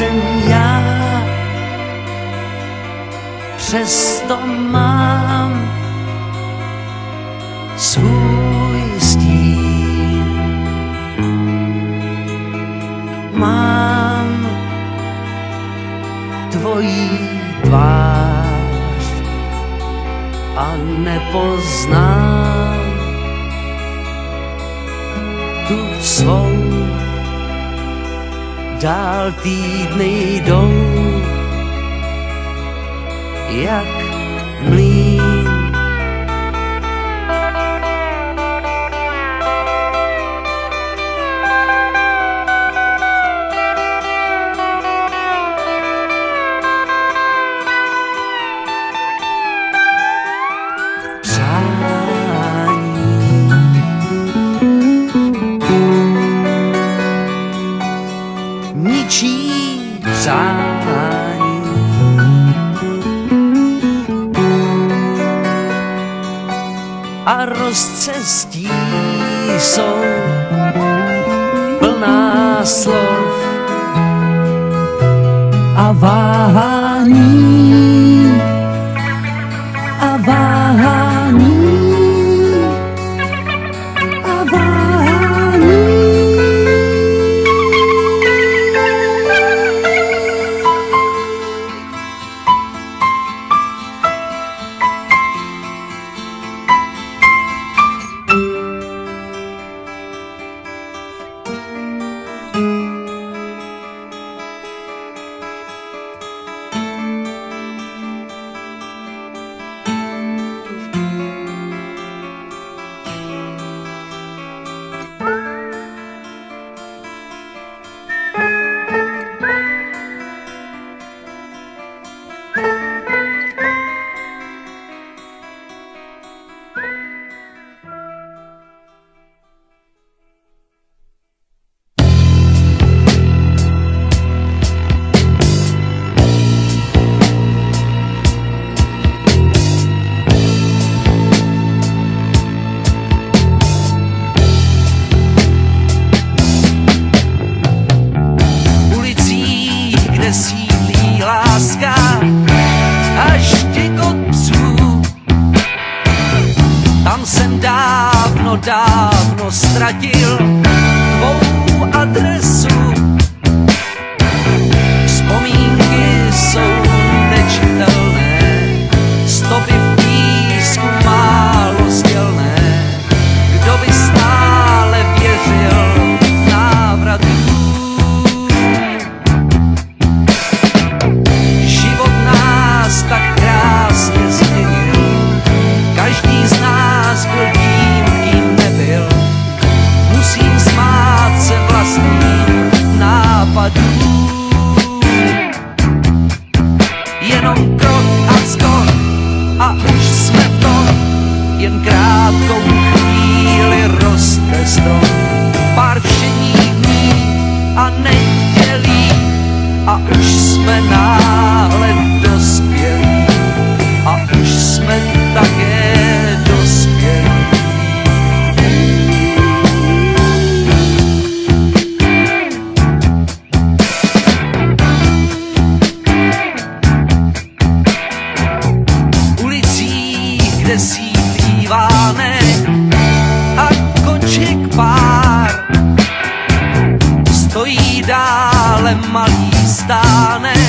jsem já. Přesto mám svůj stín. Mám tvojí tvář a nepoznám tu svou dál týdny jdou, jak mlí. přestí jsou plná slov a váha vánek a koček pár. Stojí dále malý stánek